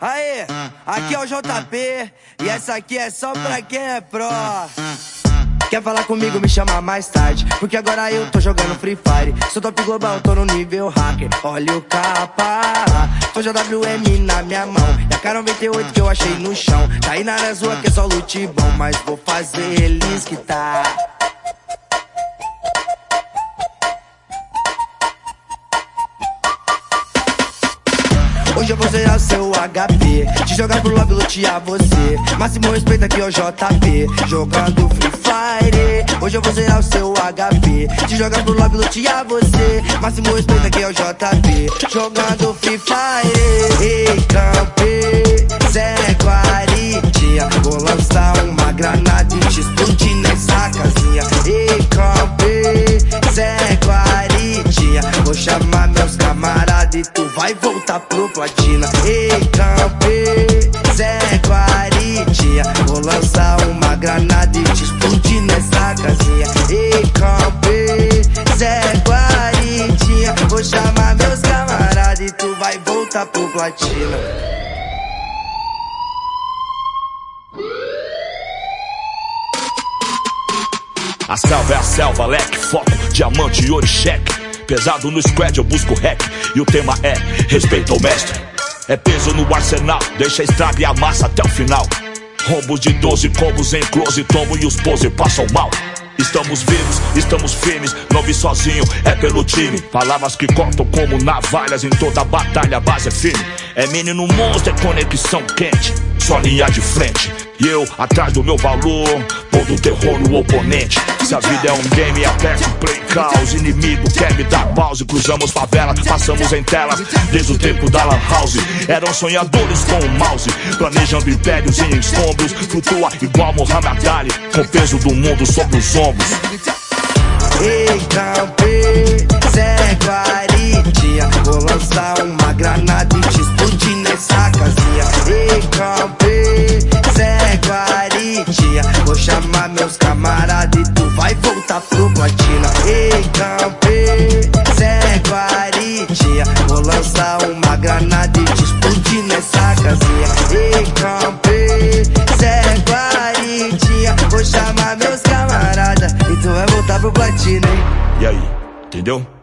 Aê, aqui é o JP e essa aqui é só pra quem é pro. Quer falar comigo, me chama mais tarde Porque agora eu tô jogando Free Fire. Sou top global, tô no nível hacker Olha o capa. Tô JWM na minha mão E a K98 que eu achei no chão. Tá aí na rua que é só loot bom Mas vou fazer eles que tá Hoje eu vou zerar o seu HP Te jogar pro lobby, lutear você. Máximo respeito aqui é o JP Jogando Free Fire. Hoje eu vou zerar o seu HP Te jogar pro lobby, lutear você. Máximo respeito aqui é o JP Jogando Free Fire. Ei, campe Zé vai voltar pro platina. Ei, campe, Zé Guaritinha. Vou lançar uma granada e te explodir nessa casinha. Ei, campe, Zé Guaritinha. Vou chamar meus camaradas e tu vai voltar pro platina. A selva é a selva, leque, foco, diamante, ouro cheque. Pesado no squad, eu busco rap. E o tema é respeito ao mestre. É peso no arsenal, deixa a estrada e massa até o final. Rombos de 12 combos em close, tomo e os pose passam mal. Estamos vivos, estamos firmes, não vi sozinho, é pelo time. Palavras que cortam como navalhas em toda batalha, a base é firme. É menino monstro, é conexão quente, só linha de frente. E eu, atrás do meu valor, pondo terror no oponente. Se a vida é um game, aperto play caos. Inimigo quer me dar pause. Cruzamos favela, passamos em telas, desde o tempo da Lan House. Eram sonhadores com o mouse, planejando impérios em escombros. Flutua igual Muhammad Ali, com o peso do mundo sobre os ombros. Ei, campe, Zé Guaritinha Vou lançar uma granada e te meus camaradas e tu vai voltar pro platina Ei, campe, Zé Guaritinha Vou lançar uma granada e te explodir nessa casinha Ei, campe, Zé Guaritinha Vou chamar meus camaradas e tu vai voltar pro platina, hein? E aí, entendeu?